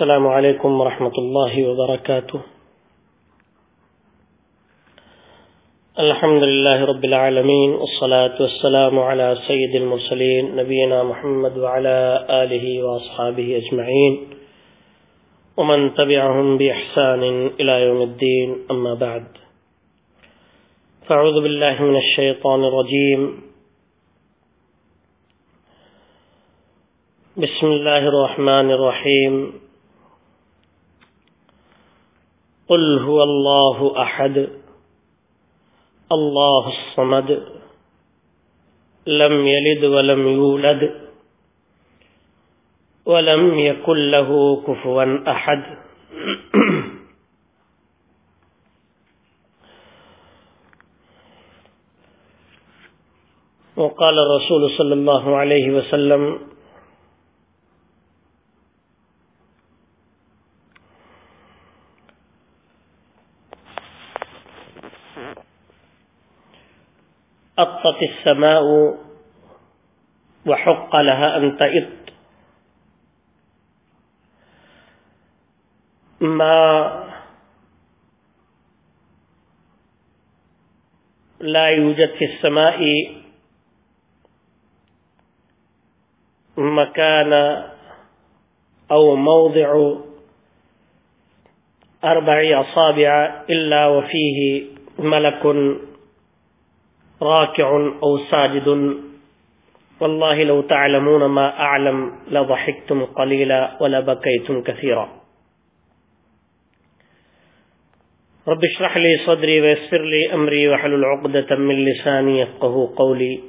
السلام عليكم ورحمة الله وبركاته الحمد لله رب العالمين والصلاة والسلام على سيد المرسلين نبينا محمد وعلى آله وأصحابه أجمعين ومن تبعهم بإحسان إلى يوم الدين أما بعد۔ فأعوذ بالله من الشيطان الرجيم بسم الله الرحمن الرحيم قل هو الله أحد، الله الصمد، لم يلد ولم يولد، ولم يكن له كفوا أحد. وقال الرسول صلى الله عليه وسلم أطت السماء وحق لها أن تئط ما لا يوجد في السماء مكان أو موضع أربع أصابع إلا وفيه ملك راكع أو ساجد. والله لو تعلمون ما أعلم لضحكتم قليلا ولبكيتم كثيرا رب اشرح لي صدري ويسر لي أمري وحلل عقدة من لساني يفقه قولي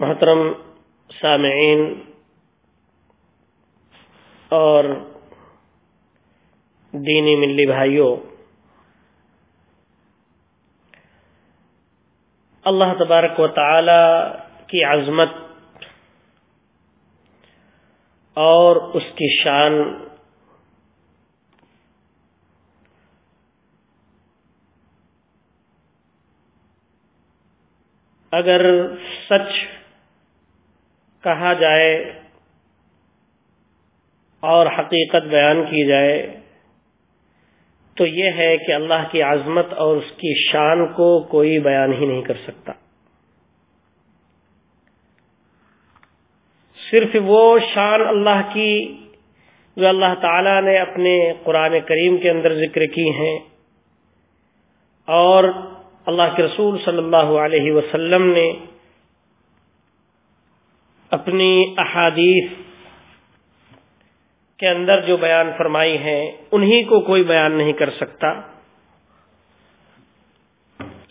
محترم سامعین اور دینی ملی بھائیوں اللہ تبارک و تعالی کی عظمت اور اس کی شان اگر سچ کہا جائے اور حقیقت بیان کی جائے تو یہ ہے کہ اللہ کی عظمت اور اس کی شان کو کوئی بیان ہی نہیں کر سکتا۔ صرف وہ شان اللہ کی جو اللہ تعالی نے اپنے قرآن کریم کے اندر ذکر کی ہیں اور اللہ کے رسول صلی اللہ علیہ وسلم نے اپنی احادیث کے اندر جو بیان فرمائی ہیں، انہی کو کوئی بیان نہیں کر سکتا۔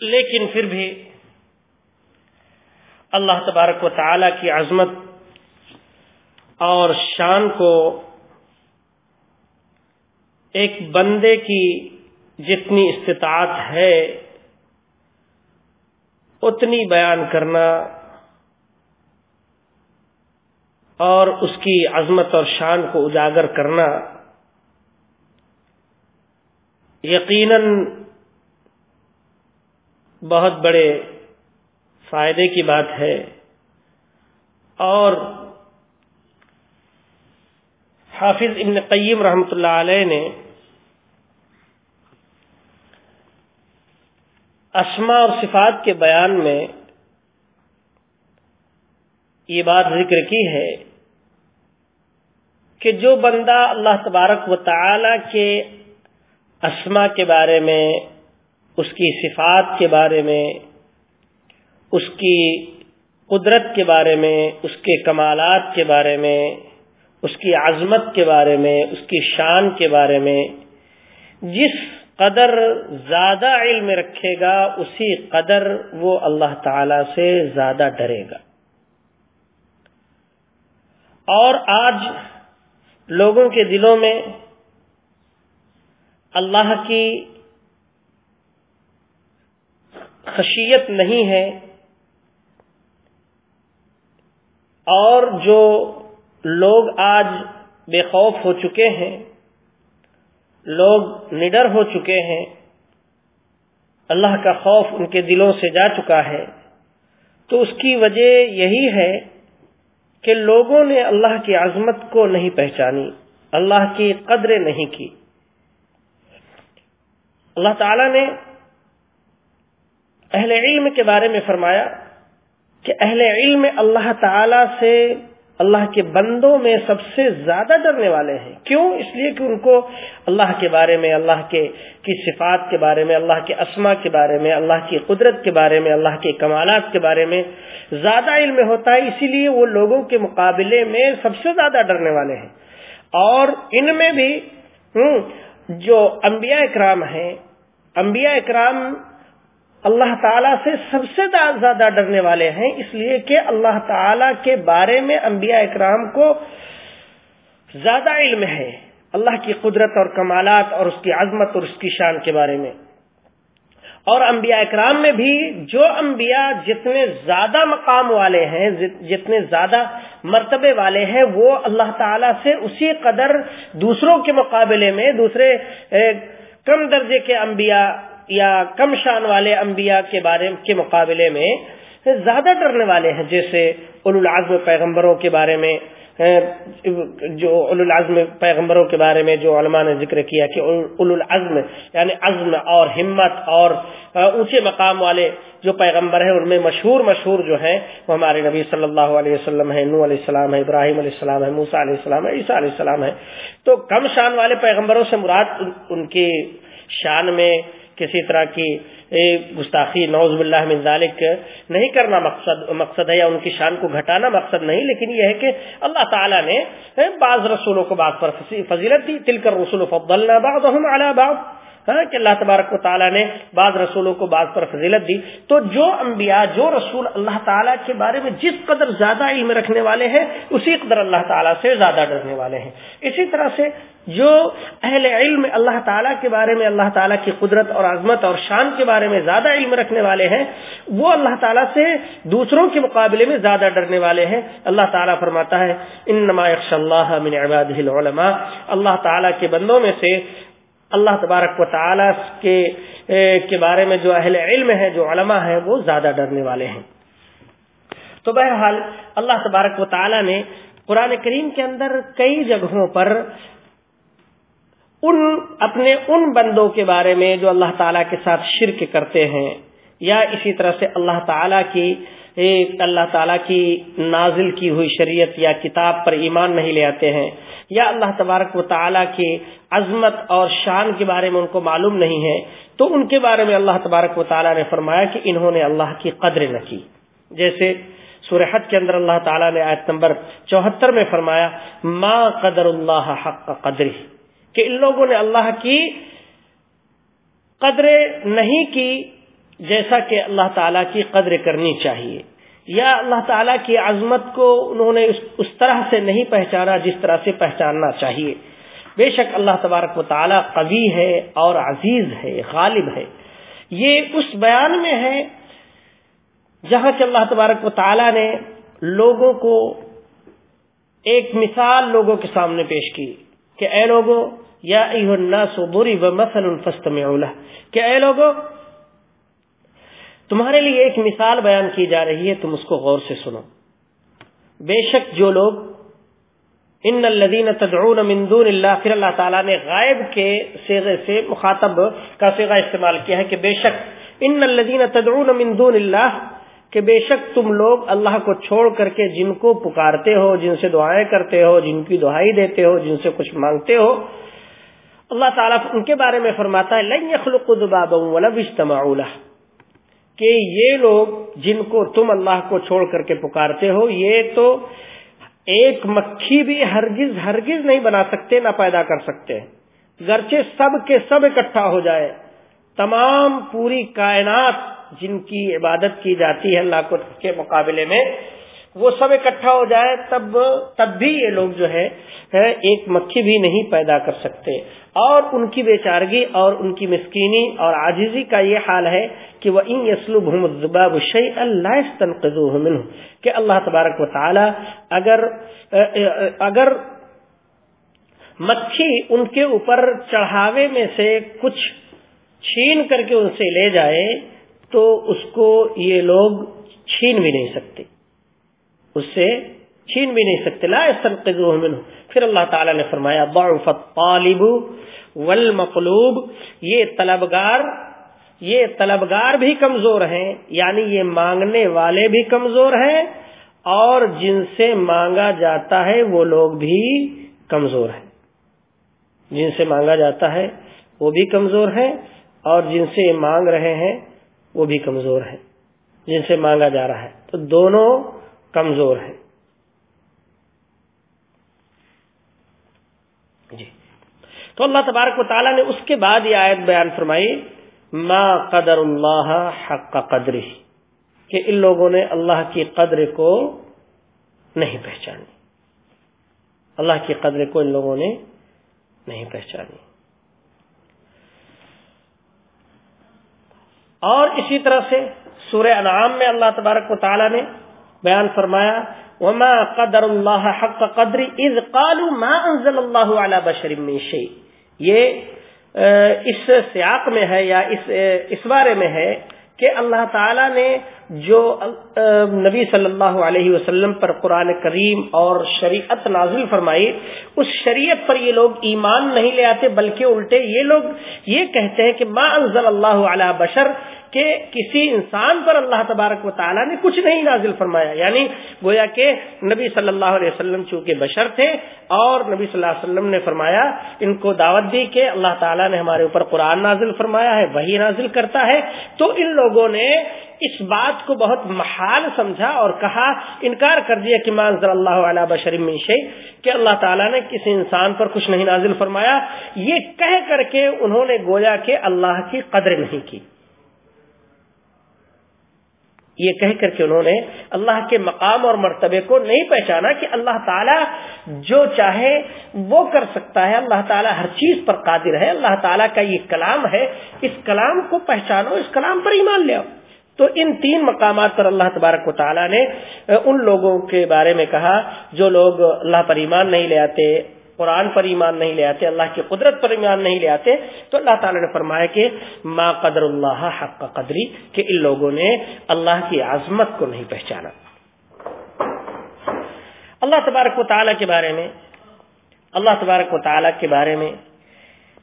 لیکن پھر بھی اللہ تبارک و تعالی کی عظمت اور شان کو ایک بندے کی جتنی استطاعت ہے، اتنی بیان کرنا اور اس کی عظمت اور شان کو اجاگر کرنا۔ یقیناً بہت بڑے فائدے کی بات ہے۔ اور حافظ ابن قیم رحمۃ اللہ علیہ نے اسما اور صفات کے بیان میں یہ بات ذکر کی ہے۔ کہ جو بندہ اللہ تبارک و تعالی کے اسما کے بارے میں، اس کی صفات کے بارے میں، اس کی قدرت کے بارے میں، اس کے کمالات کے بارے میں، اس کی عظمت کے بارے میں، اس کی شان کے بارے میں، جس قدر زیادہ علم رکھے گا، اسی قدر وہ اللہ تعالی سے زیادہ ڈرے گا۔ اور آج لوگوں کے دلوں میں اللہ کی خشیت نہیں ہے اور جو لوگ آج بے خوف ہو چکے ہیں، لوگ نڈر ہو چکے ہیں، اللہ کا خوف ان کے دلوں سے جا چکا ہے۔ تو اس کی وجہ یہی ہے کہ لوگوں نے اللہ کی عظمت کو نہیں پہچانی، اللہ کی قدر نہیں کی۔ اللہ تعالی نے اہل علم کے بارے میں فرمایا کہ اہل علم اللہ تعالی سے اللہ کے بندوں میں سب سے زیادہ ڈرنے والے ہیں۔ کیوں؟ اس لیے کہ ان کو اللہ کے بارے میں، اللہ کے، کی صفات کے بارے میں، اللہ کے اسما کے بارے میں، اللہ کی قدرت کے بارے میں، اللہ کے کمالات کے بارے میں زیادہ علم ہوتا ہے۔ اسی لیے وہ لوگوں کے مقابلے میں سب سے زیادہ ڈرنے والے ہیں۔ اور ان میں بھی جو انبیاء اکرام ہیں، انبیاء اکرام اللہ تعالیٰ سے سب سے زیادہ ڈرنے والے ہیں۔ اس لیے کہ اللہ تعالی کے بارے میں انبیاء اکرام کو زیادہ علم ہے۔ اللہ کی قدرت اور کمالات اور اس کی عظمت اور اس کی شان کے بارے میں۔ اور انبیاء اکرام میں بھی جو انبیاء جتنے زیادہ مقام والے ہیں جتنے زیادہ مرتبے والے ہیں، وہ اللہ تعالی سے اسی قدر دوسروں کے مقابلے میں، دوسرے کم درجے کے انبیاء یا کم شان والے انبیاء کے بارے کے مقابلے میں زیادہ ڈرنے والے ہیں، جیسے العزم پیغمبروں کے بارے میں جو العزم پیغمبروں کے بارے میں جو علماء نے ذکر کیا کہ العزم یعنی عزم اور ہمت اور اونچے مقام والے جو پیغمبر ہیں، ان میں مشہور مشہور جو ہیں، وہ ہمارے نبی صلی اللہ علیہ وسلم ہے نو علیہ السلام ہے ابراہیم علیہ السلام ہے موسا علیہ السلام ہے عیسیٰ علیہ السلام ہے تو کم شان والے پیغمبروں سے مراد ان کی شان میں کسی طرح کی گستاخی نوز باللہ من ذالک، نہیں کرنا مقصد مقصد ہے یا ان کی شان کو گھٹانا مقصد نہیں، لیکن یہ ہے کہ اللہ تعالیٰ نے بعض رسولوں کو بعض پر فضیلت دی تل کر رسول فضلنا بعضهم على بعض۔ ہاں، کہ اللہ تبارک و تعالیٰ نے بعض رسولوں کو بعض پر فضیلت دی۔ تو جو انبیاء، جو رسول اللہ تعالیٰ کے بارے میں جس قدر زیادہ علم رکھنے والے ہیں، اسی قدر اللہ تعالیٰ سے زیادہ ڈرنے والے ہیں۔ اسی طرح سے جو اہل علم اللہ تعالیٰ کے بارے میں، اللہ تعالیٰ کی قدرت اور عظمت اور شان کے بارے میں زیادہ علم رکھنے والے ہیں، وہ اللہ تعالیٰ سے دوسروں کے مقابلے میں زیادہ ڈرنے والے ہیں۔ اللہ تعالیٰ فرماتا ہے ان نمایش اللہ من العلماء اللہ تعالیٰ کے بندوں میں سے اللہ تبارک و تعالی کے کے بارے میں جو اہل علم ہے جو علماء ہیں، وہ زیادہ ڈرنے والے ہیں۔ تو بہرحال اللہ تبارک و تعالی نے قرآن کریم کے اندر کئی جگہوں پر ان، اپنے ان بندوں کے بارے میں جو اللہ تعالی کے ساتھ شرک کرتے ہیں، یا اسی طرح سے اللہ تعالی کی ایک اللہ تعالیٰ کی نازل کی ہوئی شریعت یا کتاب پر ایمان نہیں لے آتے ہیں۔ یا اللہ تبارک و تعالیٰ کی عظمت اور شان کے بارے میں ان کو معلوم نہیں ہے۔ تو ان کے بارے میں اللہ تبارک و تعالیٰ نے فرمایا کہ انہوں نے اللہ کی قدر نہ کی۔ جیسے سورحت کے اندر اللہ تعالیٰ نے آیت نمبر چوہتر میں فرمایا، ما قدر اللہ حق قدر کہ ان لوگوں نے اللہ کی قدر نہیں کی جیسا کہ اللہ تعالیٰ کی قدر کرنی چاہیے۔ یا اللہ تعالیٰ کی عظمت کو انہوں نے اس طرح سے نہیں پہچانا جس طرح سے پہچاننا چاہیے۔ بے شک اللہ تبارک و تعالیٰ قوی ہے اور عزیز ہے، غالب ہے۔ یہ اس بیان میں ہے جہاں کہ اللہ تبارک و تعالیٰ نے لوگوں کو ایک مثال لوگوں کے سامنے پیش کی کہ اے لوگوں، یا الناس بری و مسل الفست کہ اے لوگوں تمہارے لیے ایک مثال بیان کی جا رہی ہے، تم اس کو غور سے سنو۔ بے شک جو لوگ ان الدین تدعون من دون اللہ، پھر اللہ تعالیٰ نے غائب کے سیغے سے مخاطب کا سیغہ استعمال کیا ہے کہ بے شک ان الدین تدعون من دون اللہ، کہ بے شک تم لوگ اللہ کو چھوڑ کر کے جن کو پکارتے ہو، جن سے دعائیں کرتے ہو، جن کی دہائی دیتے ہو، جن سے کچھ مانگتے ہو۔ اللہ تعالیٰ ان کے بارے میں فرماتا ہے، لن يخلق ذبابا ولو اجتمعوا له۔ کہ یہ لوگ جن کو تم اللہ کو چھوڑ کر کے پکارتے ہو، یہ تو ایک مکھی بھی ہرگز ہرگز نہیں بنا سکتے، نہ پیدا کر سکتے۔ گرچہ سب کے سب اکٹھا ہو جائے، تمام پوری کائنات جن کی عبادت کی جاتی ہے اللہ کو کے مقابلے میں وہ سب اکٹھا ہو جائے تب تب بھی یہ لوگ جو ہے ایک مکھی بھی نہیں پیدا کر سکتے۔ اور ان کی بے چارگی اور ان کی مسکینی اور آجزی کا یہ حال ہے کہ وہ ان یسلوب اللہ کہ اللہ تبارک و تعالی اگر اگر مکھی ان کے اوپر چڑھاوے میں سے کچھ چھین کر کے ان سے لے جائے تو اس کو یہ لوگ چھین بھی نہیں سکتے۔ اس سے چھین بھی نہیں سکتے، لا منه. پھر اللہ تعالی نے فرمایا، ضعف الطالب یہ طلبگار یہ طلبگار بھی کمزور ہیں یعنی یہ مانگنے والے بھی کمزور ہیں، اور جن سے مانگا جاتا ہے وہ لوگ بھی کمزور ہیں. جن سے مانگا جاتا ہے وہ بھی کمزور ہیں، اور جن سے مانگ رہے ہیں وہ بھی کمزور ہیں، جن سے مانگا جا رہا ہے. تو دونوں کمزور ہیں جی۔ تو اللہ تبارک و تعالیٰ نے اس کے بعد یہ آیت بیان فرمائی، ما قدر اللہ حق کا قدر کہ ان لوگوں نے اللہ کی قدر کو نہیں پہچانی۔ اللہ کی قدر کو ان لوگوں نے نہیں پہچانی۔ اور اسی طرح سے سورہ انعام میں اللہ تبارک و تعالی نے بیان فرمایا، وما قدر اللہ حق قدر اذ قالوا ما انزل اللہ على بشر من شيء۔ یہ اس سیاق میں ہے یا اس اس بارے میں ہے کہ اللہ تعالی نے جو نبی صلی اللہ علیہ وسلم پر قرآن کریم اور شریعت نازل فرمائی، اس شریعت پر یہ لوگ ایمان نہیں لے آتے، بلکہ الٹے یہ لوگ یہ کہتے ہیں کہ ما انزل اللہ علی بشر کہ کسی انسان پر اللہ تبارک و تعالیٰ نے کچھ نہیں نازل فرمایا۔ یعنی گویا کہ نبی صلی اللہ علیہ وسلم چونکہ بشر تھے اور نبی صلی اللہ علیہ وسلم نے فرمایا، ان کو دعوت دی کہ اللہ تعالیٰ نے ہمارے اوپر قرآن نازل فرمایا ہے وہی نازل کرتا ہے۔ تو ان لوگوں نے اس بات کو بہت محال سمجھا اور کہا، انکار کر دیا کہ مانزل اللہ علیہ بشرم شی کہ اللہ تعالیٰ نے کسی انسان پر کچھ نہیں نازل فرمایا۔ یہ کہہ کر کے انہوں نے گویا کہ اللہ کی قدر نہیں کی۔ یہ کہہ کر کے انہوں نے اللہ کے مقام اور مرتبے کو نہیں پہچانا کہ اللہ تعالیٰ جو چاہے وہ کر سکتا ہے، اللہ تعالیٰ ہر چیز پر قادر ہے، اللہ تعالیٰ کا یہ کلام ہے، اس کلام کو پہچانو، اس کلام پر ایمان لے تو ان تین مقامات پر اللہ تبارک و تعالیٰ نے ان لوگوں کے بارے میں کہا جو لوگ اللہ پر ایمان نہیں لے آتے قرآن پر ایمان نہیں لے آتے، اللہ کی قدرت پر ایمان نہیں لے آتے، تو اللہ تعالی نے فرمایا کہ ما قدر اللہ حق قدری کہ ان لوگوں نے اللہ کی عظمت کو نہیں پہچانا۔ اللہ تبارک و تعالیٰ کے بارے میں، اللہ تبارک و تعالیٰ کے بارے میں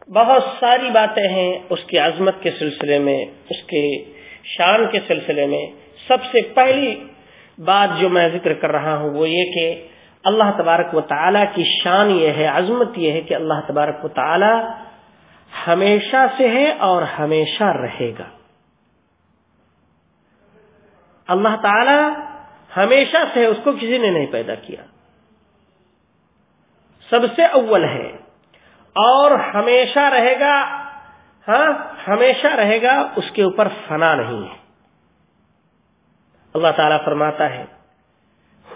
بہت ساری باتیں ہیں اس کی عظمت کے سلسلے میں، اس کے شان کے سلسلے میں۔ سب سے پہلی بات جو میں ذکر کر رہا ہوں وہ یہ کہ اللہ تبارک و تعالی کی شان یہ ہے، عظمت یہ ہے کہ اللہ تبارک و تعالی ہمیشہ سے ہے اور ہمیشہ رہے گا۔ اللہ تعالی ہمیشہ سے ہے، اس کو کسی نے نہیں پیدا کیا۔ سب سے اول ہے۔ اور ہمیشہ رہے گا ہاں ہمیشہ رہے گا، اس کے اوپر فنا نہیں ہے۔ اللہ تعالیٰ فرماتا ہے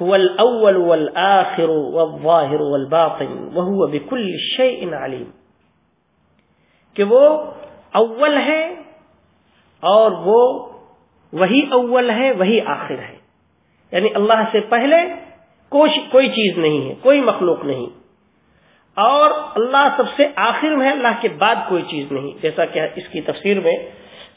هو الاول والآخر والظاهر والباطن، وهو بكل شيء عليم. کہ وہ اول ہے اور وہ وہی اول ہے، وہی آخر ہے۔ یعنی اللہ سے پہلے کوئی چیز نہیں ہے، کوئی مخلوق نہیں۔ اور اللہ سب سے آخر میں ہے، اللہ کے بعد کوئی چیز نہیں۔ جیسا کہ اس کی تفسیر میں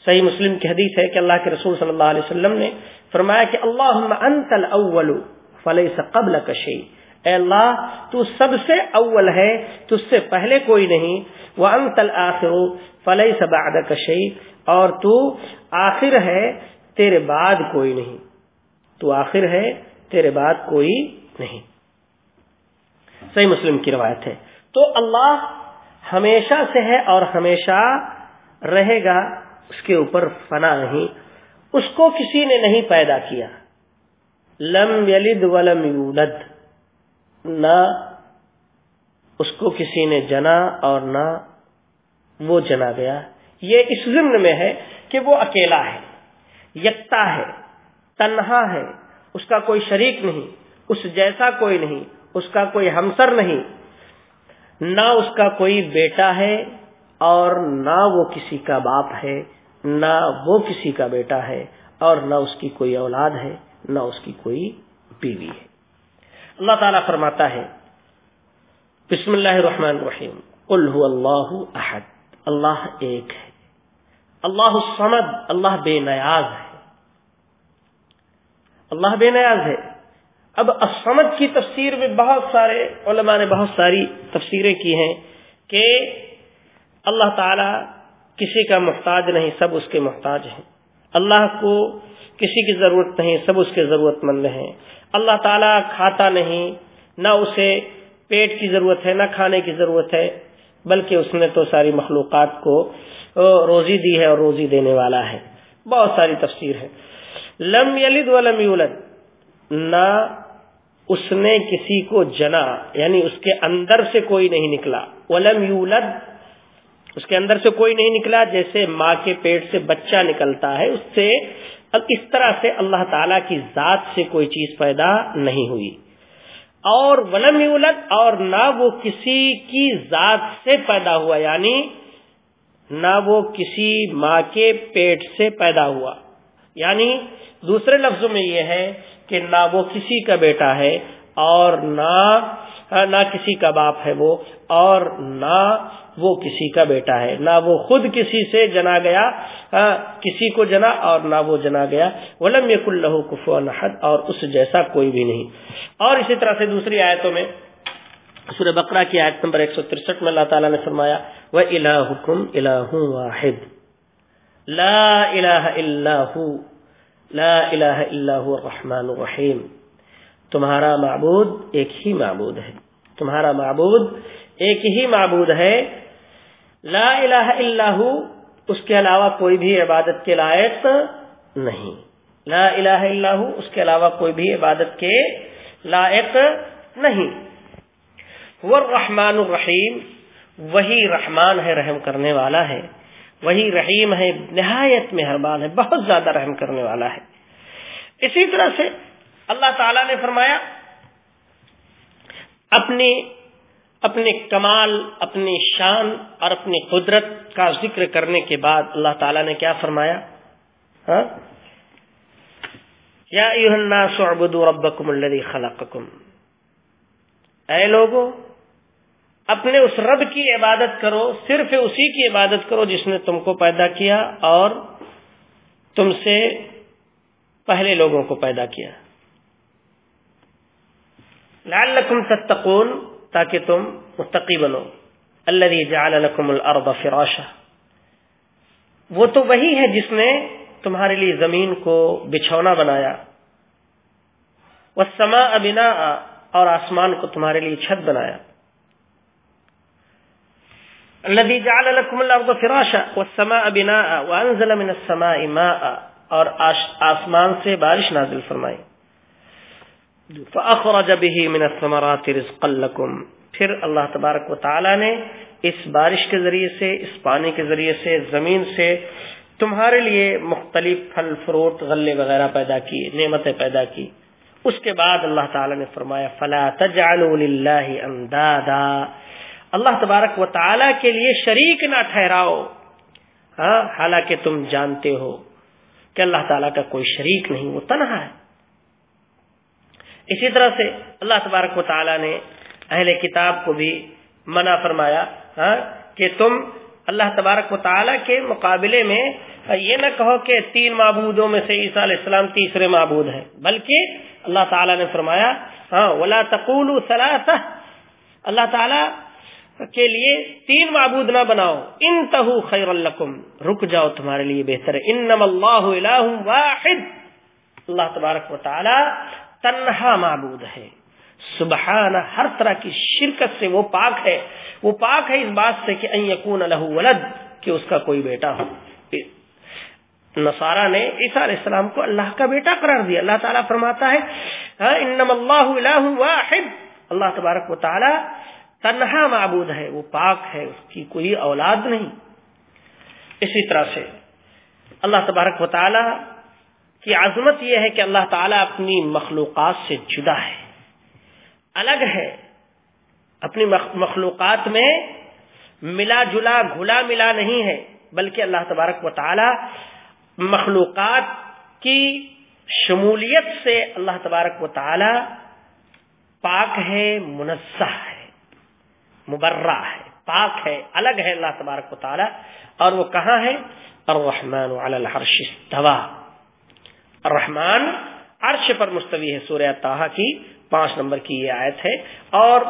صحیح مسلم کی حدیث ہے کہ اللہ کے رسول صلی اللہ علیہ وسلم نے فرمایا کہ اللہ انت الاول فلح سے قبل کشی اے اللہ، تو سب سے اول ہے تج سے پہلے کوئی نہیں۔ وہ انتل آخر فلح سے بعد کشی اور تو آخر ہے، تیرے بعد کوئی نہیں۔ تو آخر ہے، تیرے بعد کوئی نہیں۔ صحیح مسلم کی روایت ہے۔ تو اللہ ہمیشہ سے ہے اور ہمیشہ رہے گا، اس کے اوپر فنا نہیں۔ اس کو کسی نے نہیں پیدا کیا۔ لم یلد ولم یولد، نہ اس کو کسی نے جنا اور نہ وہ جنا گیا۔ یہ اس ضمن میں ہے کہ وہ اکیلا ہے، یکتا ہے، تنہا ہے، اس کا کوئی شریک نہیں، اس جیسا کوئی نہیں، اس کا کوئی ہمسر نہیں۔ نہ اس کا کوئی بیٹا ہے اور نہ وہ کسی کا باپ ہے، نہ وہ کسی کا بیٹا ہے اور نہ اس کی کوئی اولاد ہے۔ نہ اس کی کوئی بیوی ہے۔ اللہ تعالیٰ فرماتا ہے، بسم اللہ الرحمن الرحیم۔ قل هو اللہ احد۔ اللہ ایک ہے۔ اللہ الصمد۔ اللہ بے نیاز ہے۔ اللہ بے نیاز ہے۔ اب اسمد کی تفسیر میں بہت سارے علماء نے بہت ساری تفسیریں کی ہیں کہ اللہ تعالی کسی کا محتاج نہیں، سب اس کے محتاج ہیں۔ اللہ کو کسی کی ضرورت نہیں، سب اس کے ضرورت مند ہیں۔ اللہ تعالیٰ کھاتا نہیں، نہ اسے پیٹ کی ضرورت ہے، نہ کھانے کی ضرورت ہے، بلکہ اس نے تو ساری مخلوقات کو روزی دی ہے اور روزی دینے والا ہے۔ بہت ساری تفسیر ہے۔ لم یلد ولم یولد، نہ اس نے کسی کو جنا یعنی اس کے اندر سے کوئی نہیں نکلا۔ ولم یولد، اس کے اندر سے کوئی نہیں نکلا، جیسے ماں کے پیٹ سے بچہ نکلتا ہے، اس سے اب اس طرح سے اللہ تعالی کی ذات سے کوئی چیز پیدا نہیں ہوئی۔ اور ولم یولد اور نہ وہ کسی کی ذات سے پیدا ہوا یعنی نہ وہ کسی ماں کے پیٹ سے پیدا ہوا۔ یعنی دوسرے لفظوں میں یہ ہے کہ نہ وہ کسی کا بیٹا ہے اور نہ ہاں، نہ کسی کا باپ ہے وہ، اور نہ وہ کسی کا بیٹا ہے۔ نہ وہ خود کسی سے جنا گیا ہاں، کسی کو جنا اور نہ وہ جنا گیا۔ ولم یق اللہ کفو نحد اور اس جیسا کوئی بھی نہیں۔ اور اسی طرح سے دوسری آیتوں میں، سورہ بقرہ کی آیت نمبر 163 میں اللہ تعالیٰ نے فرمایا وہ الہکم الہ واحد۔ لا الہ الا ہو لا الہ الا الرحمن الرحیم تمہارا معبود ایک ہی معبود ہے۔ تمہارا معبود ایک ہی معبود ہے۔ لا الہ الا ہو، اس کے علاوہ کوئی بھی عبادت کے لائق نہیں۔ لا الہ الا ہو، اس کے علاوہ کوئی بھی عبادت کے لائق نہیں۔ وہ رحمان الرحیم، وہی رحمان ہے رحم کرنے والا ہے۔ وہی رحیم ہے، نہایت مہربان ہے، بہت زیادہ رحم کرنے والا ہے۔ اسی طرح سے اللہ تعالی نے فرمایا، اپنی، اپنے کمال، اپنی شان اور اپنی قدرت کا ذکر کرنے کے بعد اللہ تعالی نے کیا فرمایا؟ ہاں؟ یا ربکم الذی خلقکم۔ اے لوگوں اپنے اس رب کی عبادت کرو، صرف اسی کی عبادت کرو جس نے تم کو پیدا کیا اور تم سے پہلے لوگوں کو پیدا کیا۔ لعلکم تتقون تاکہ تم متقی بنو۔ الذي جعل لكم الارض فراشا۔ وہ تو وہی ہے جس نے تمہارے لیے زمین کو بچھونا بنایا۔ والسماء بناء اور آسمان کو تمہارے لیے چھت بنایا۔ الذي جعل لكم الارض فراشا۔ والسماء بناء وانزل من السماء ماء اور آسمان سے بارش نازل فرمائی۔ فاخرج به من الثمرات رزقا لكم۔ پھر اللہ تبارک و تعالی نے اس بارش کے ذریعے سے، اس پانی کے ذریعے سے، زمین سے تمہارے لیے مختلف پھل، فروٹ، غلے وغیرہ پیدا کی، نعمتیں پیدا کی۔ اس کے بعد اللہ تعالی نے فرمایا، فلا تجعلوا لله اندادا اللہ تبارک و تعالی کے لیے شریک نہ ٹھہراؤ۔ ہاں حالانکہ تم جانتے ہو کہ اللہ تعالیٰ کا کوئی شریک نہیں، وہ تنہا ہے۔ اسی طرح سے اللہ تبارک و تعالیٰ نے اہل کتاب کو بھی منع فرمایا ہاں کہ تم اللہ تبارک و تعالیٰ کے مقابلے میں یہ نہ کہو کہ تین معبودوں میں سے عیسیٰ علیہ السلام تیسرے معبود ہیں، بلکہ اللہ تعالیٰ نے فرمایا ہاں ولا تقول اللہ تعالیٰ کے لیے تین معبود نہ بناؤ ان تہو خیر رک جاؤ تمہارے لیے بہتر ہے انم اللہ واحد، اللہ تبارک و تعالی تنہا معبود ہے۔ سبحان، ہر طرح کی شرکت سے وہ پاک ہے۔ وہ پاک ہے اس بات سے کہ ان یکون له ولد، کہ اس کا کوئی بیٹا ہو۔ نصارہ نے عیسیٰ علیہ السلام کو اللہ کا بیٹا قرار دیا۔ اللہ تعالیٰ فرماتا ہے انم اللہ الہ واحد۔ اللہ تبارک و تعالی تنہا معبود ہے، وہ پاک ہے، اس کی کوئی اولاد نہیں۔ اسی طرح سے اللہ تبارک و تعالی کی عظمت یہ ہے کہ اللہ تعالیٰ اپنی مخلوقات سے جدا ہے۔ الگ ہے۔ اپنی مخلوقات میں ملا جلا، گھلا ملا نہیں ہے، بلکہ اللہ تبارک و تعالی مخلوقات کی شمولیت سے اللہ تبارک و تعالی پاک ہے، منزہ ہے، مبرہ ہے، پاک ہے، الگ ہے اللہ تبارک و تعالی۔ اور وہ کہاں ہے؟ الرحمن علی العرش استوا الرحمن، عرش پر مستوی ہے سورہ تاہا کی، پانچ نمبر کی یہ آیت ہے۔ اور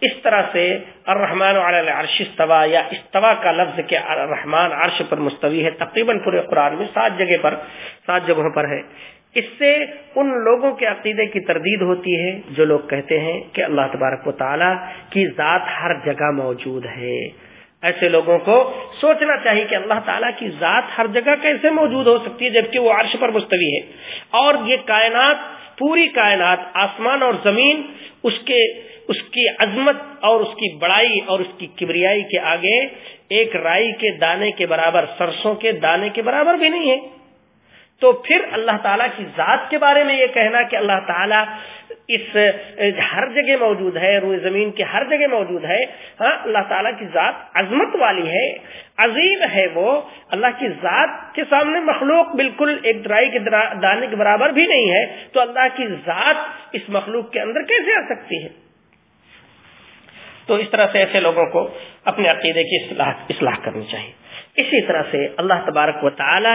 اس طرح سے الرحمن علی العرش استوا یا استوا کا لفظ کہ الرحمن عرش پر مستوی ہے، تقریباً پورے قرآن میں سات جگہ پر، سات جگہوں پر ہے۔ اس سے ان لوگوں کے عقیدے کی تردید ہوتی ہے، جو لوگ کہتے ہیں کہ اللہ تبارک و تعالی کی ذات ہر جگہ موجود ہے۔ ایسے لوگوں کو سوچنا چاہیے کہ اللہ تعالیٰ کی ذات ہر جگہ کیسے موجود ہو سکتی ہے، جبکہ وہ عرش پر مستوی ہے۔ اور یہ کائنات، پوری کائنات، آسمان اور زمین، اس کے، اس کی عظمت اور اس کی بڑائی اور اس کی کبریائی کے آگے ایک رائی کے دانے کے برابر، سرسوں کے دانے کے برابر بھی نہیں ہے۔ تو پھر اللہ تعالیٰ کی ذات کے بارے میں یہ کہنا کہ اللہ تعالیٰ اس، ہر جگہ موجود ہے، روئے زمین کے ہر جگہ موجود ہے ہاں اللہ تعالیٰ کی ذات عظمت والی ہے، عظیم ہے وہ، اللہ کی ذات کے سامنے مخلوق بالکل ایک ڈرائی کے دانے کے برابر بھی نہیں ہے، تو اللہ کی ذات اس مخلوق کے اندر کیسے آ سکتی ہے؟ تو اس طرح سے ایسے لوگوں کو اپنے عقیدے کی اصلاح اصلاح کرنی چاہیے۔ اسی طرح سے اللہ تبارک و تعالی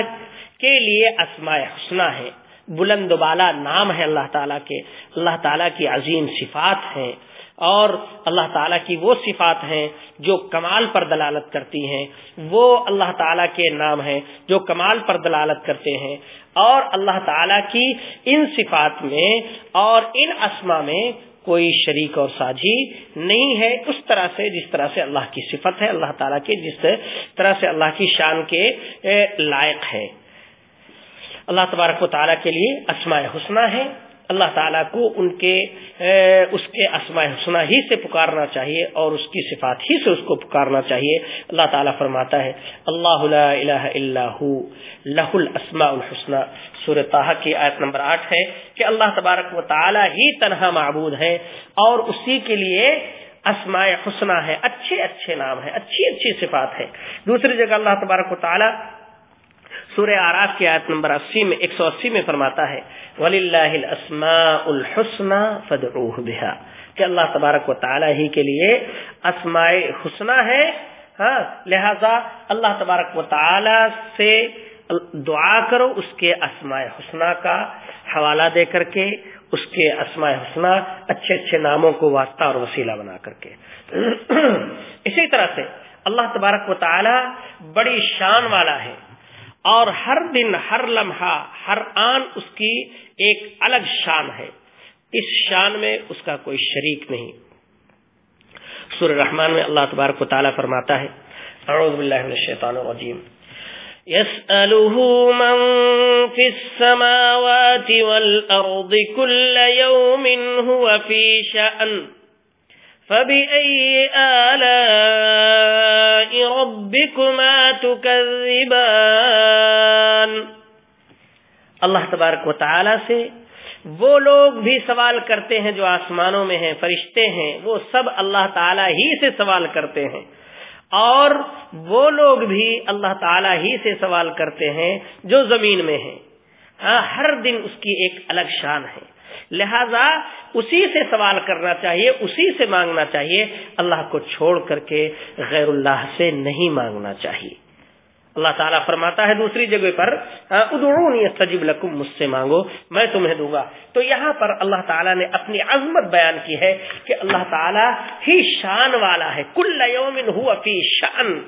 کے لیے اسماء حسنہ ہے۔ بلند بالا نام ہے اللہ تعالیٰ کے۔ اللہ تعالیٰ کی عظیم صفات ہیں۔ اور اللہ تعالیٰ کی وہ صفات ہیں جو کمال پر دلالت کرتی ہیں۔ وہ اللہ تعالیٰ کے نام ہیں جو کمال پر دلالت کرتے ہیں۔ اور اللہ تعالیٰ کی ان صفات میں اور ان اسما میں کوئی شریک اور ساجی نہیں ہے۔ اس طرح سے جس طرح سے اللہ کی صفت ہے، اللہ تعالیٰ کے جس طرح سے اللہ کی شان کے لائق ہے۔ اللہ تبارک و تعالیٰ کے لیے اسماء حسنہ ہے۔ اللہ تعالیٰ کو ان کے اس کے اسماء حسنہ ہی سے پکارنا چاہیے اور اس کی صفات ہی سے اس کو پکارنا چاہیے۔ اللہ تعالیٰ فرماتا ہے، اللہ لا الہ الا ہو، لہ الاسماء الحسنہ۔ سورہ تاہا کی آیت نمبر آٹھ ہے کہ اللہ تبارک و تعالیٰ ہی تنہا معبود ہے اور اسی کے لیے اسماء حسنہ ہے اچھے اچھے نام ہے اچھی اچھی صفات ہے دوسری جگہ اللہ تبارک و تعالیٰ سورہ آراف کی آیت نمبر اسی میں، ایک سو اسی میں فرماتا ہے ولی اللہ الحسن فدعوه بها۔ کہ اللہ تبارک و تعالی ہی کے لیے اسماء حسنہ ہے ہاں لہذا اللہ تبارک و تعالی سے دعا کرو اس کے اسماء حسنہ کا حوالہ دے کر کے، اس کے اسماء حسنہ اچھے اچھے ناموں کو واسطہ اور وسیلہ بنا کر کے۔ اسی طرح سے اللہ تبارک و تعالی بڑی شان والا ہے۔ اور ہر دن، ہر لمحہ، ہر آن اس کی ایک الگ شان ہے۔ اس شان میں اس کا کوئی شریک نہیں۔ سور رحمان میں اللہ تبارک و تعالیٰ فرماتا ہے، اعوذ باللہ من الشیطان الرجیم۔ يسأله من في السماوات والأرض كل يوم هو في شأن۔ فبأي آلاء ربكما تكذبان اللہ تبارک و تعالی سے وہ لوگ بھی سوال کرتے ہیں جو آسمانوں میں ہیں، فرشتے ہیں، وہ سب اللہ تعالی ہی سے سوال کرتے ہیں۔ اور وہ لوگ بھی اللہ تعالی ہی سے سوال کرتے ہیں جو زمین میں ہیں۔ ہاں ہر دن اس کی ایک الگ شان ہے۔ لہذا اسی سے سوال کرنا چاہیے، اسی سے مانگنا چاہیے۔ اللہ کو چھوڑ کر کے غیر اللہ سے نہیں مانگنا چاہیے۔ اللہ تعالیٰ فرماتا ہے دوسری جگہ پر ہاں، ادعونی استجب لکم، مجھ سے مانگو، میں تمہیں دوں گا۔ تو یہاں پر اللہ تعالیٰ نے اپنی عظمت بیان کی ہے کہ اللہ تعالیٰ ہی شان والا ہے۔ کل یومن ہوا فی شان۔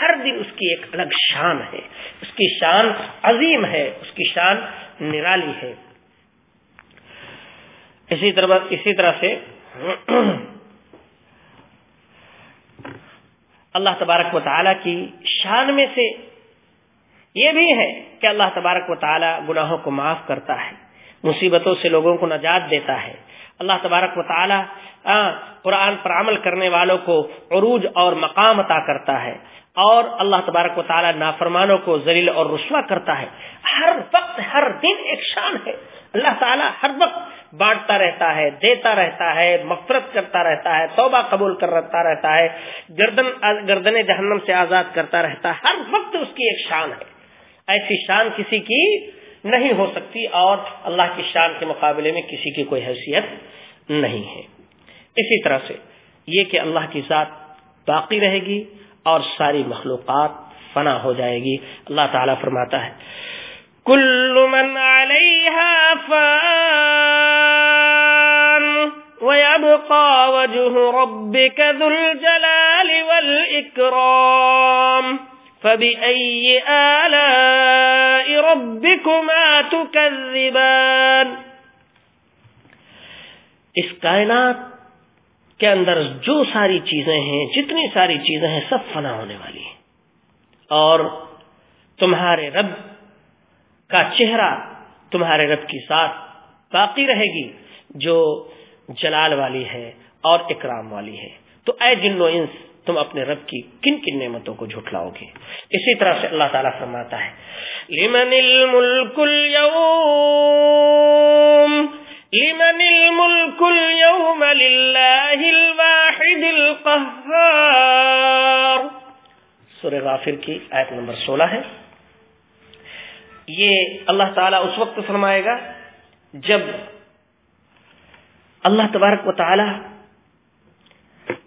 ہر دن اس کی ایک الگ شان ہے۔ اس کی شان عظیم ہے، اس کی شان نرالی ہے۔ اسی طرح اسی طرح سے اللہ تبارک و تعالی کی شان میں سے یہ بھی ہے کہ اللہ تبارک و تعالی گناہوں کو معاف کرتا ہے، مصیبتوں سے لوگوں کو نجات دیتا ہے۔ اللہ تبارک و تعالی قرآن پر عمل کرنے والوں کو عروج اور مقام عطا کرتا ہے اور اللہ تبارک و تعالی نافرمانوں کو ذلیل اور رسوا کرتا ہے۔ ہر وقت، ہر دن ایک شان ہے۔ اللہ تعالیٰ ہر وقت بانٹتا رہتا ہے، دیتا رہتا ہے مفرت کرتا رہتا ہے، توبہ قبول کرتا رہتا ہے، گردن گردن جہنم سے آزاد کرتا رہتا ہے۔ ہر وقت اس کی ایک شان ہے۔ ایسی شان کسی کی نہیں ہو سکتی اور اللہ کی شان کے مقابلے میں کسی کی کوئی حیثیت نہیں ہے۔ اسی طرح سے یہ کہ اللہ کی ذات باقی رہے گی اور ساری مخلوقات فنا ہو جائے گی۔ اللہ تعالیٰ فرماتا ہے کل من علیها فان ويبقى وجه ربك ذو الجلال والإكرام. فبأي آلاء ربكما تكذبان؟ اس کائنات کے اندر جو ساری چیزیں ہیں، جتنی ساری چیزیں ہیں، سب فنا ہونے والی ہیں۔ اور تمہارے رب کا چہرہ تمہارے رب کی ساتھ باقی رہے گی جو جلال والی ہے اور اکرام والی ہے۔ تو اے جن و انس، تم اپنے رب کی کن کن نعمتوں کو جھٹلاؤ گے؟ اسی طرح سے اللہ تعالیٰ فرماتا ہے، لمن الملک اليوم، لمن الملك اليوم لله الواحد القهار سورہ غافر کی آیت نمبر سولہ ہے۔ یہ اللہ تعالیٰ اس وقت فرمائے گا جب اللہ تبارک و تعالی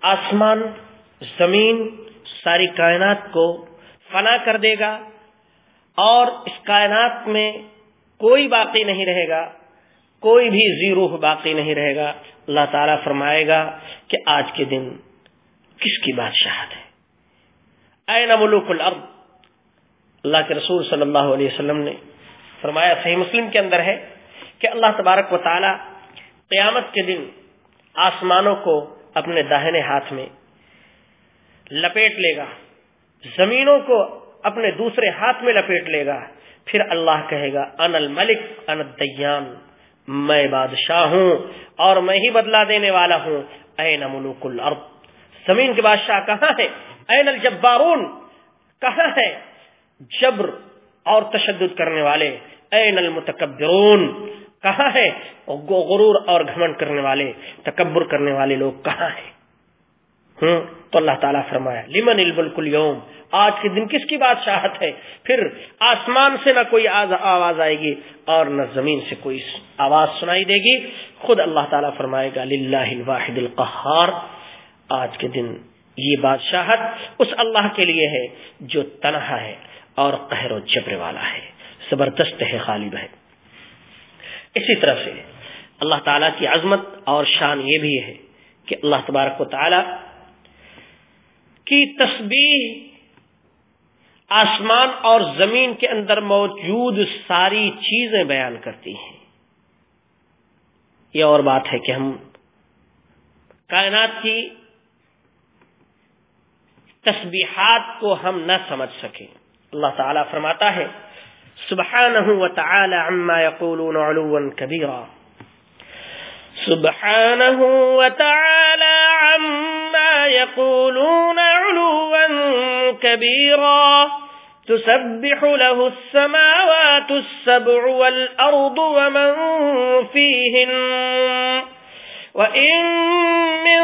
آسمان، زمین، ساری کائنات کو فنا کر دے گا اور اس کائنات میں کوئی باقی نہیں رہے گا، کوئی بھی زیرو باقی نہیں رہے گا۔ اللہ تعالیٰ فرمائے گا کہ آج کے دن کس کی بادشاہت ہے؟ این ملوک الارض؟ اللہ کے رسول صلی اللہ علیہ وسلم نے فرمایا، صحیح مسلم کے اندر ہے کہ اللہ تبارک و تعالی قیامت کے دن آسمانوں کو اپنے داہنے ہاتھ میں لپیٹ لے گا، زمینوں کو اپنے دوسرے ہاتھ میں لپیٹ لے گا، پھر اللہ کہے گا ان الملک ان الدیان، میں بادشاہ ہوں اور میں ہی بدلا دینے والا ہوں۔ این ملوک الارض، زمین کے بادشاہ کہاں ہے؟ این الجبارون، کہاں ہے؟ جبر اور تشدد کرنے والے، این المتکبرون، کہاں ہے؟ غرور اور گھمنڈ کرنے والے، تکبر کرنے والے لوگ کہاں ہیں؟ ہوں، تو اللہ تعالیٰ فرمایا، لمن الملک اليوم؟ آج کے دن کس کی بادشاہت ہے؟ پھر آسمان سے نہ کوئی آواز آئے گی اور نہ زمین سے کوئی آواز سنائی دے گی۔ خود اللہ تعالیٰ فرمائے گا، للہ الواحد القہار۔ آج کے دن یہ بادشاہت اس اللہ کے لیے ہے جو تنہا ہے۔ اور قہر و جبر والا ہے، زبردست ہے غالب ہے۔ اسی طرح سے اللہ تعالیٰ کی عظمت اور شان یہ بھی ہے کہ اللہ تبارک و تعالی کی تسبیح آسمان اور زمین کے اندر موجود ساری چیزیں بیان کرتی ہیں۔ یہ اور بات ہے کہ ہم کائنات کی تسبیحات کو ہم نہ سمجھ سکیں۔ اللہ تعالیٰ فرماتا ہے سبحانه وتعالى عما يقولون علوا كبيرا سبحانه وتعالى عما يقولون علوا كبيرا تسبح له السماوات السبع والأرض ومن فيهن وإن من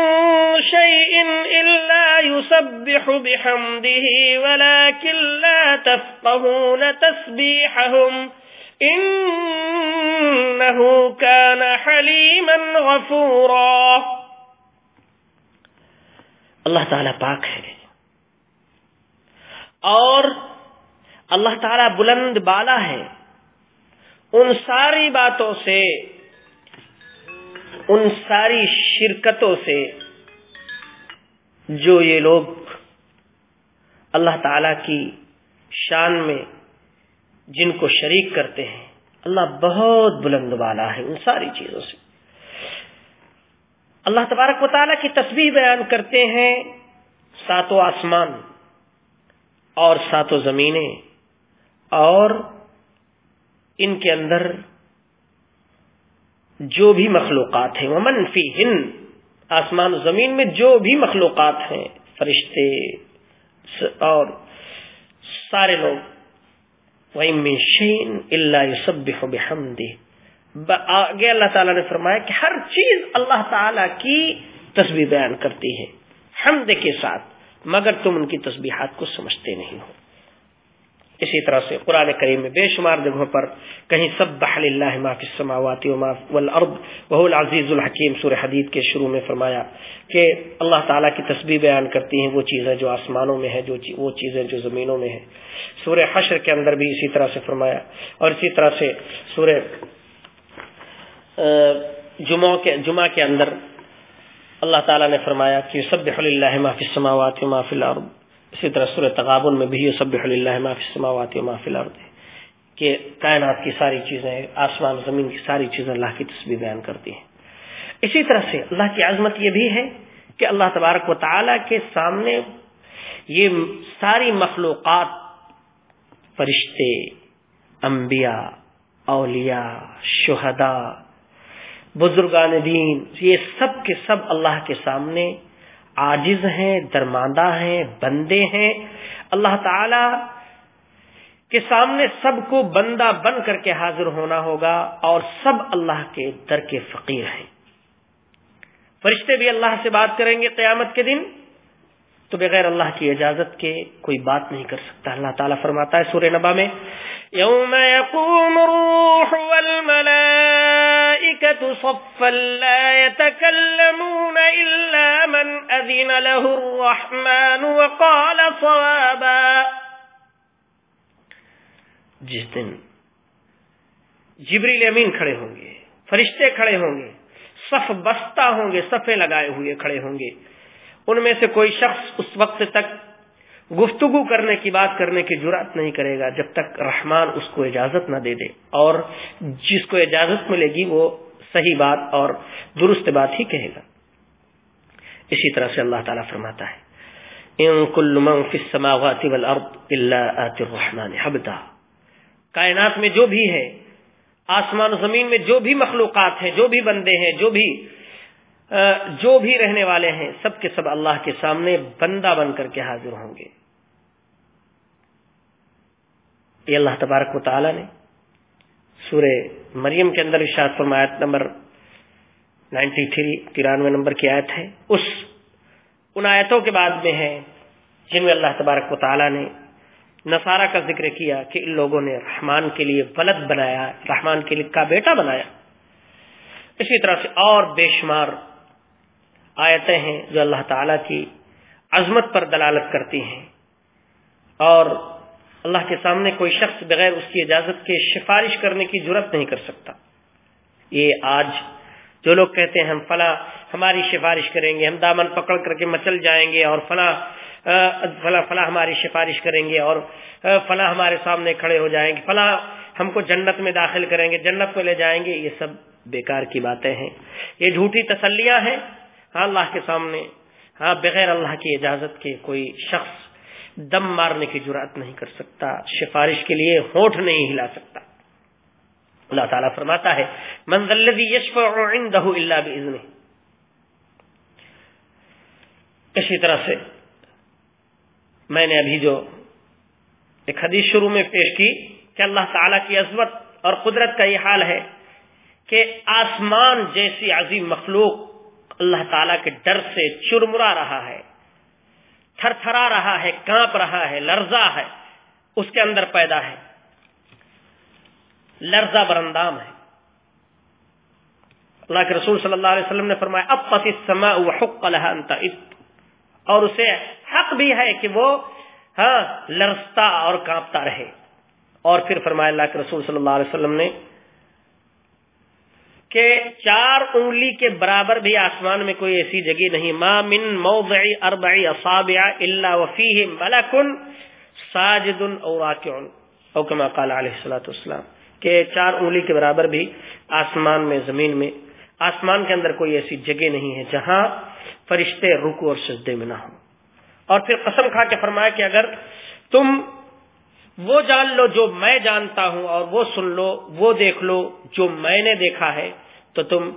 شيء إلا يسبح بحمده ولكن لا تفقهون تسبيحهم إنه كان حليما غفورا۔ اللہ تعالیٰ پاک ہے۔ اور اللہ تعالیٰ بلند بالا ہے۔ ان ساری باتوں سے ان ساری شرکتوں سے جو یہ لوگ اللہ تعالی کی شان میں جن کو شریک کرتے ہیں، اللہ بہت بلند والا ہے ان ساری چیزوں سے۔ اللہ تبارک و تعالیٰ کی تصویر بیان کرتے ہیں ساتوں آسمان اور ساتوں زمینیں اور ان کے اندر جو بھی مخلوقات ہیں وہ منفی ہند آسمان و زمین میں جو بھی مخلوقات ہیں، فرشتے اور سارے لوگ اللہ سب آگے اللہ تعالیٰ نے فرمایا کہ ہر چیز اللہ تعالی کی تصویر بیان کرتی ہے، حمد کے ساتھ، مگر تم ان کی تصبیحات کو سمجھتے نہیں ہو۔ اسی طرح سے قرآن کریم میں بے شمار جگہوں پر کہیں سب بحل اللہ معاف السماوات والارض وهو العزیز الحکیم، سورہ حدید کے شروع میں فرمایا کہ اللہ تعالیٰ کی تسبیح بیان کرتی ہیں وہ چیزیں جو آسمانوں میں ہیں، جو وہ چیزیں جو زمینوں میں ہیں۔ سورہ حشر کے اندر بھی اسی طرح سے فرمایا اور اسی طرح سے سورہ جمعہ کے جمعہ کے اندر اللہ تعالیٰ نے فرمایا کہ سب اللہ معاف السماوات وما الارض۔ اسی طرح سورہ تغابن میں بھی سب اللہ معافی سماوات معافی الارض کہ کائنات کی ساری چیزیں، آسمان زمین کی ساری چیزیں اللہ کی تصویر بیان کرتی ہیں۔ اسی طرح سے اللہ کی عظمت یہ بھی ہے کہ اللہ تبارک و تعالی کے سامنے یہ ساری مخلوقات، فرشتے، انبیاء، اولیاء، شہداء، بزرگان دین، یہ سب کے سب اللہ کے سامنے عاجز ہیں، درماندہ ہیں، بندے ہیں۔ اللہ تعالی کے سامنے سب کو بندہ بن کر کے حاضر ہونا ہوگا اور سب اللہ کے در کے فقیر ہیں۔ فرشتے بھی اللہ سے بات کریں گے قیامت کے دن، تو بغیر اللہ کی اجازت کے کوئی بات نہیں کر سکتا۔ اللہ تعالیٰ فرماتا ہے سورہ نبا میں، یوم يقوم الروح صفا لا يتكلمون إلا من أذن له الرحمن وقال صوابا. جس دن جبریل امین کھڑے ہوں گے، فرشتے کھڑے ہوں گے، صف بستہ ہوں گے، صفے لگائے ہوئے کھڑے ہوں گے، ان میں سے کوئی شخص اس وقت تک گفتگو کرنے کی بات کرنے کی جرات نہیں کرے گا جب تک رحمان اس کو اجازت نہ دے دے، اور جس کو اجازت ملے گی وہ صحیح بات اور درست بات ہی کہے گا۔ اسی طرح سے اللہ تعالیٰ فرماتا ہے، ان کل من فی السماوات والارض الا آتی الرحمن حبدا کائنات میں جو بھی ہے، آسمان و زمین میں جو بھی مخلوقات ہیں، جو بھی بندے ہیں، جو بھی جو بھی رہنے والے ہیں، سب کے سب اللہ کے سامنے بندہ بن کر کے حاضر ہوں گے۔ یہ اللہ تبارک و تعالی نے سورہ مریم کے اندر اشاعت فرمایت نمبر نائنٹی تھری، ترانوے نمبر کی آیت ہے۔ اس ان آیتوں کے بعد میں ہے جن میں اللہ تبارک و تعالی نے نصارہ کا ذکر کیا کہ ان لوگوں نے رحمان کے لیے ولد بنایا، رحمان کے لیے کا بیٹا بنایا۔ اسی طرح سے اور بے شمار آیتیں ہیں جو اللہ تعالی کی عظمت پر دلالت کرتی ہیں۔ اور اللہ کے سامنے کوئی شخص بغیر اس کی اجازت کے سفارش کرنے کی ضرورت نہیں کر سکتا۔ یہ آج جو لوگ کہتے ہیں ہم فلاں ہماری سفارش کریں گے، ہم دامن پکڑ کر کے مچل جائیں گے اور فلاں فلاں فلاں ہماری سفارش کریں گے اور فلاں ہمارے سامنے کھڑے ہو جائیں گے، فلاں ہم کو جنت میں داخل کریں گے، جنت میں لے جائیں گے، یہ سب بیکار کی باتیں ہیں۔ یہ جھوٹی تسلیاں ہیں۔ ہاں اللہ کے سامنے ہاں بغیر اللہ کی اجازت کے کوئی شخص دم مارنے کی جرات نہیں کر سکتا، سفارش کے لیے ہونٹ نہیں ہلا سکتا۔ اللہ تعالیٰ فرماتا ہے منزل اسی طرح سے میں نے ابھی جو ایک حدیث شروع میں پیش کی کہ اللہ تعالی کی عظمت اور قدرت کا یہ حال ہے کہ آسمان جیسی عظیم مخلوق اللہ تعالی کے ڈر سے چرمرا رہا ہے۔ تھر تھرا رہا ہے، کانپ رہا ہے، لرزا ہے، اس کے اندر پیدا ہے۔ لرزا برندام ہے۔ اللہ کے رسول صلی اللہ علیہ وسلم نے فرمایا اب پتی سما حق اور اسے حق بھی ہے کہ وہ ہاں لرزتا اور کانپتا رہے۔ اور پھر فرمایا، اللہ کے رسول صلی اللہ علیہ وسلم نے کہ چار انگلی کے برابر بھی آسمان میں کوئی ایسی جگہ نہیں۔ ما من موضع اربع اصابع الا وفيه ملك ساجد او راكع۔ او كما قال عليه الصلاه والسلام۔ کہ چار انگلی کے برابر بھی آسمان میں، زمین میں، آسمان کے اندر کوئی ایسی جگہ نہیں ہے جہاں فرشتے رکو اور سجدے میں نہ ہوں۔ اور پھر قسم کھا کے فرمایا کہ اگر تم وہ جان لو جو میں جانتا ہوں اور وہ سن لو، وہ دیکھ لو جو میں نے دیکھا ہے تو تم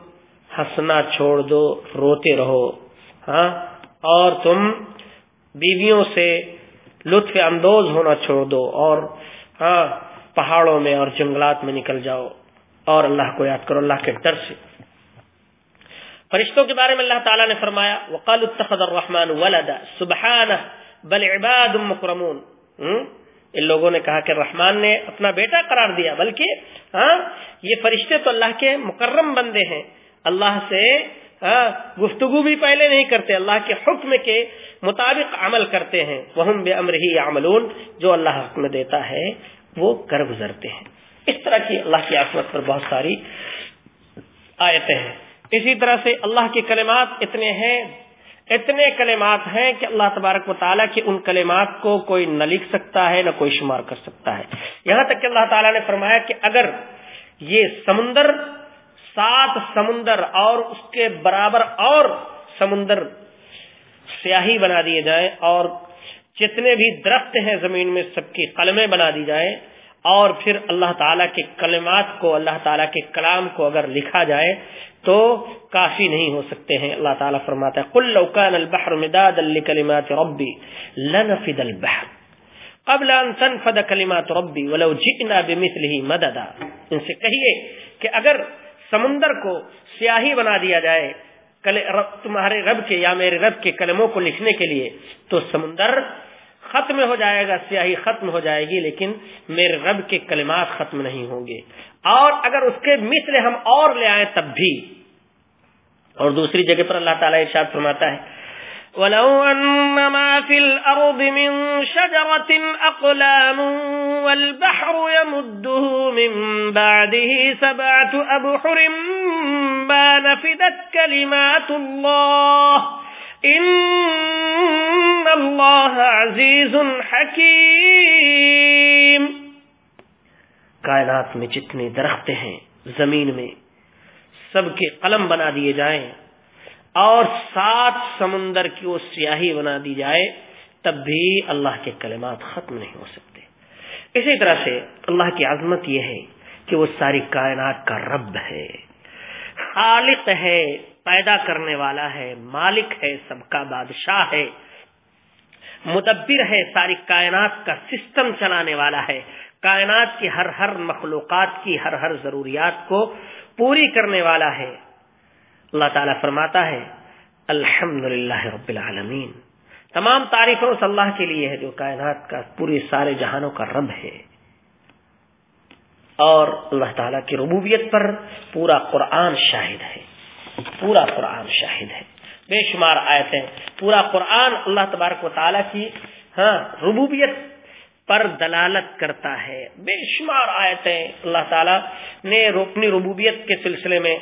ہنسنا چھوڑ دو، روتے رہو ہاں؟ اور تم بیویوں سے لطف اندوز ہونا چھوڑ دو اور ہاں پہاڑوں میں اور جنگلات میں نکل جاؤ اور اللہ کو یاد کرو، اللہ کے ڈر سے۔ فرشتوں کے بارے میں اللہ تعالیٰ نے فرمایا وقال اتخذ الرحمن ولدا سبحانہ بل عباد مکرمون ان لوگوں نے کہا کہ رحمان نے اپنا بیٹا قرار دیا، بلکہ ہاں؟ یہ فرشتے تو اللہ کے مکرم بندے ہیں۔ اللہ سے ہاں، گفتگو بھی پہلے نہیں کرتے، اللہ کے حکم کے مطابق عمل کرتے ہیں۔ وہ بے امر ہی عملون جو اللہ حکم دیتا ہے، وہ کر گزرتے ہیں۔ اس طرح کی اللہ کی عصمت پر بہت ساری آیتیں ہیں۔ اسی طرح سے اللہ کے کلمات اتنے ہیں۔ اتنے کلمات ہیں کہ اللہ تبارک و تعالیٰ کے ان کلمات کو کوئی نہ لکھ سکتا ہے، نہ کوئی شمار کر سکتا ہے۔ یہاں تک کہ اللہ تعالیٰ نے فرمایا کہ اگر یہ سمندر، سات سمندر اور اس کے برابر اور سمندر سیاہی بنا دیے جائیں اور جتنے بھی درخت ہیں زمین میں سب کی قلمیں بنا دی جائیں اور پھر اللہ تعالیٰ کے کلمات کو، اللہ تعالیٰ کے کلام کو اگر لکھا جائے تو کافی نہیں ہو سکتے ہیں۔ اللہ تعالیٰ فرماتا ہے، قل لو كان البحر مدادا لكلمات ربي لنفد البحر قبل ان تنفد كلمات ربي ولو جئنا بمثله مددا۔ ان سے کہیے کہ اگر سمندر کو سیاہی بنا دیا جائے تمہارے رب کے یا میرے رب کے کلموں کو لکھنے کے لیے، تو سمندر ختم ہو جائے گا، سیاہی ختم ہو جائے گی، لیکن میرے رب کے کلمات ختم نہیں ہوں گے۔ اور اگر اس کے مثل ہم اور لے آئیں تب بھی اور دوسری جگہ پر اللہ تعالیٰ ارشاد فرماتا ہے، وَلَوْ أَنَّمَا فِي الْأَرْضِ مِن شَجَرَةٍ أَقْلَامٌ وَالْبَحْرُ يَمُدُّهُ مِن بَعْدِهِ سَبْعَةُ أَبْحُرٍ مَا نَفِدَتْ كَلِمَاتُ اللَّهِ ان اللہ عزیز حکیم کائنات میں جتنے درخت ہیں، زمین میں سب کے قلم بنا دیے جائیں اور سات سمندر کی وہ سیاہی بنا دی جائے، تب بھی اللہ کے کلمات ختم نہیں ہو سکتے۔ اسی طرح سے اللہ کی عظمت یہ ہے کہ وہ ساری کائنات کا رب ہے۔ خالق ہے، پیدا کرنے والا ہے، مالک ہے، سب کا بادشاہ ہے۔ مدبر ہے، ساری کائنات کا سسٹم چلانے والا ہے۔ کائنات کی ہر ہر مخلوقات کی ہر ہر ضروریات کو پوری کرنے والا ہے۔ اللہ تعالیٰ فرماتا ہے الحمد رب العالمین۔ تمام تعریفوں اس اللہ کے لیے ہے جو کائنات کا پوری سارے جہانوں کا رب ہے۔ اور اللہ تعالیٰ کی ربوبیت پر پورا قرآن شاہد ہے۔ پورا قرآن شاہد ہے۔ بے شمار آیتیں۔ پورا قرآن اللہ تبارک و تعالیٰ کی ہاں ربوبیت پر دلالت کرتا ہے۔ بے شمار آیتیں اللہ تعالیٰ نے اپنی ربوبیت کے سلسلے میں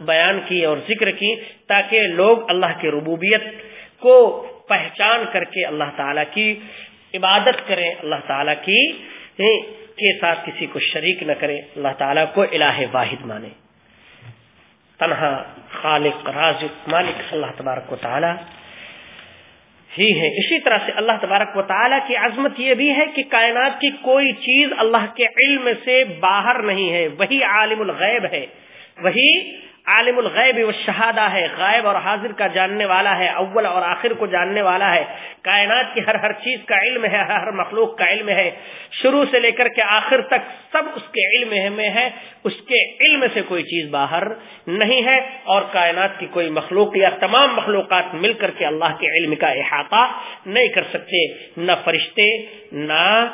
بیان کی اور ذکر کی تاکہ لوگ اللہ کے ربوبیت کو پہچان کر کے اللہ تعالیٰ کی عبادت کریں، اللہ تعالیٰ کی کے ساتھ کسی کو شریک نہ کرے اللہ تعالیٰ کو الہ واحد مانے۔ تنہا خالق، رازق، مالک، اللہ تبارک و تعالی ہی ہے۔ اسی طرح سے اللہ تبارک و تعالیٰ کی عظمت یہ بھی ہے کہ کائنات کی کوئی چیز اللہ کے علم سے باہر نہیں ہے۔ وہی عالم الغیب ہے۔ وہی عالم الغیب و شہادہ ہے، غائب اور حاضر کا جاننے والا ہے، اول اور آخر کو جاننے والا ہے۔ کائنات کی ہر ہر چیز کا علم ہے ہر مخلوق کا علم ہے۔ شروع سے لے کر کے آخر تک سب اس کے علم میں ہے، اس کے علم سے کوئی چیز باہر نہیں ہے۔ اور کائنات کی کوئی مخلوق یا تمام مخلوقات مل کر کے اللہ کے علم کا احاطہ نہیں کر سکتے، نہ فرشتے، نہ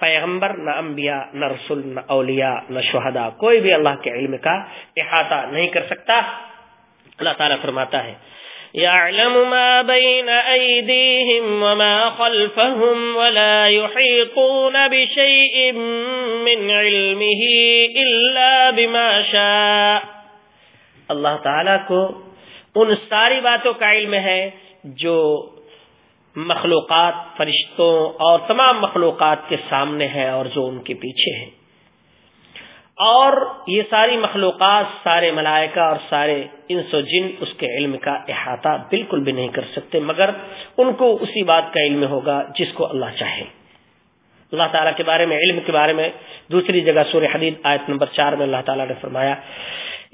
پیغمبر، نہ انبیاء، نہ رسول، نہ اولیاء، نہ شہداء، کوئی بھی اللہ کے علم کا احاطہ نہیں کر سکتا۔ اللہ تعالیٰ فرماتا ہے يعلم ما بين أيديهم وما خلفهم ولا يحيطون بشيء من علمه إلا بما شاء۔ اللہ تعالیٰ کو ان ساری باتوں کا علم ہے جو مخلوقات فرشتوں اور تمام مخلوقات کے سامنے ہے اور جو ان کے پیچھے ہیں۔ اور یہ ساری مخلوقات، سارے ملائکہ اور سارے انس و جن اس کے علم کا احاطہ بالکل بھی نہیں کر سکتے، مگر ان کو اسی بات کا علم ہوگا جس کو اللہ چاہے۔ اللہ تعالیٰ کے بارے میں، علم کے بارے میں، دوسری جگہ سورہ حدید آیت نمبر چار میں اللہ تعالیٰ نے فرمایا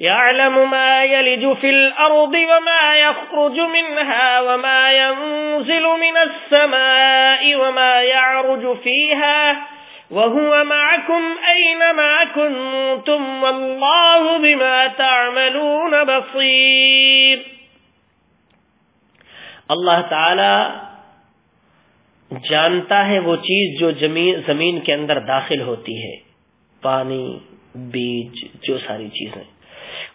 يعلم ما يلج في الأرض وما يخرج منها وما ينزل من السماء وما يعرج فيها وهو معكم أينما كنتم والله بما تعملون بصير. اللہ تعالی جانتا ہے وہ چیز جو زمین کے اندر داخل ہوتی ہے، پانی، بیج، جو ساری چیزیں۔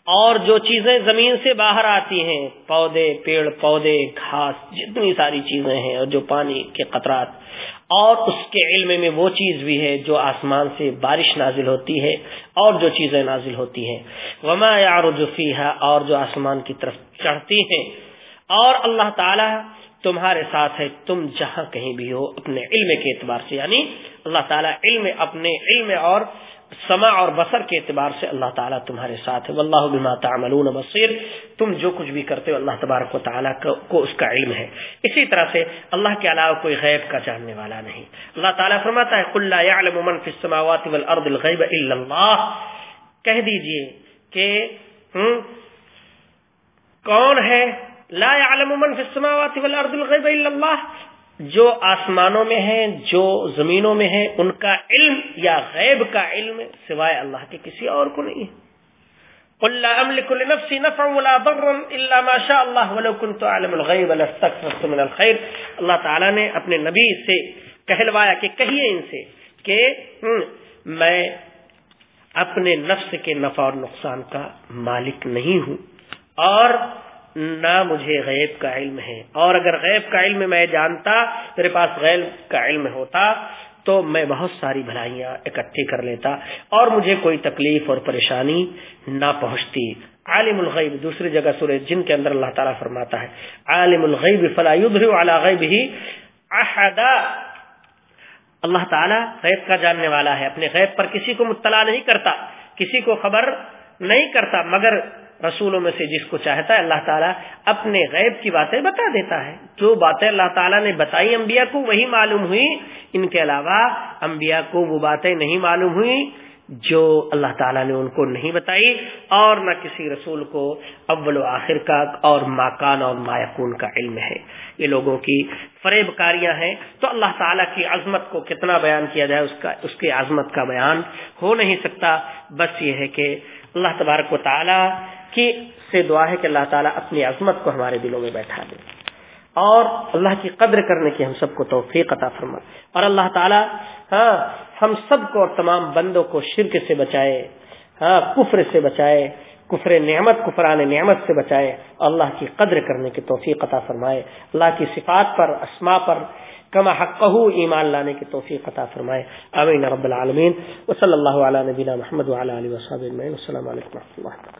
اور جو چیزیں زمین سے باہر آتی ہیں، پودے، پیڑ، پودے، گھاس، جتنی ساری چیزیں ہیں اور جو پانی کے قطرات، اور اس کے علم میں وہ چیز بھی ہے جو آسمان سے بارش نازل ہوتی ہے اور جو چیزیں نازل ہوتی ہیں۔ وما یار ہے اور جو آسمان کی طرف چڑھتی ہیں۔ اور اللہ تعالی تمہارے ساتھ ہے، تم جہاں کہیں بھی ہو، اپنے علم کے اعتبار سے یعنی اللہ تعالیٰ علم، اپنے علم اور سما اور بسر کے اعتبار سے اللہ تعالیٰ تمہارے ساتھ ہے۔ واللہ بما تعملون بصیر۔ تم جو کچھ بھی کرتے ہو اللہ تبارک و تعالیٰ کو اس کا علم ہے۔ اسی طرح سے اللہ کے علاوہ کوئی غیب کا جاننے والا نہیں۔ اللہ تعالیٰ فرماتا ہے، قل لا يعلم من في السماوات والارض الغیب الا اللہ کہہ دیجیے کہ کون ہے؟ لا يعلم من في السماوات والارض الغیب الا اللہ جو آسمانوں میں ہیں، جو زمینوں میں ہیں، ان کا علم یا غیب کا علم سوائے اللہ کے کسی اور کو نہیں۔ اللہ تعالیٰ نے اپنے نبی سے کہلوایا کہ کہیے ان سے کہ میں اپنے نفس کے نفع اور نقصان کا مالک نہیں ہوں۔ اور نہ مجھے غیب کا علم ہے۔ اور اگر غیب کا علم میں جانتا، میرے پاس غیب کا علم ہوتا تو میں بہت ساری بھلائیاں اکٹھی کر لیتا اور مجھے کوئی تکلیف اور پریشانی نہ پہنچتی۔ عالم الغیب، دوسری جگہ سورہ جن کے اندر اللہ تعالیٰ فرماتا ہے، عالم الغیب فلا على غیب احدا۔ اللہ تعالیٰ غیب کا جاننے والا ہے، اپنے غیب پر کسی کو مطلع نہیں کرتا، کسی کو خبر نہیں کرتا، مگر رسولوں میں سے جس کو چاہتا ہے اللہ تعالیٰ اپنے غیب کی باتیں بتا دیتا ہے۔ جو باتیں اللہ تعالیٰ نے بتائی انبیاء کو وہی معلوم ہوئی۔ ان کے علاوہ انبیاء کو وہ باتیں نہیں معلوم ہوئی جو اللہ تعالیٰ نے ان کو نہیں بتائی۔ اور نہ کسی رسول کو اول و آخر کا اور ماکان اور مایکون کا علم ہے۔ یہ لوگوں کی فریب کاریاں ہیں۔ تو اللہ تعالیٰ کی عظمت کو کتنا بیان کیا جائے، اس کا، اس کی عظمت کا بیان ہو نہیں سکتا۔ بس یہ ہے کہ اللہ تبارک و تعالیٰ کی سے دعا ہے کہ اللہ تعالیٰ اپنی عظمت کو ہمارے دلوں میں بیٹھا دے۔ اور اللہ کی قدر کرنے کی ہم سب کو توفیق عطا فرما اور اللہ تعالیٰ ہاں ہم سب کو اور تمام بندوں کو شرک سے بچائے ہاں کفر سے بچائے، کفر نعمت، کفران نعمت سے بچائے۔ اور اللہ کی قدر کرنے کی توفیق عطا فرمائے۔ اللہ کی صفات پر اسما پر، کما حق ایمان لانے کی توفیق عطا فرمائے۔ امین رب العالمین۔ و صلی اللہ علیہ نبینا محمد علیہ وسلم السلام علیکم و رحمۃ اللہ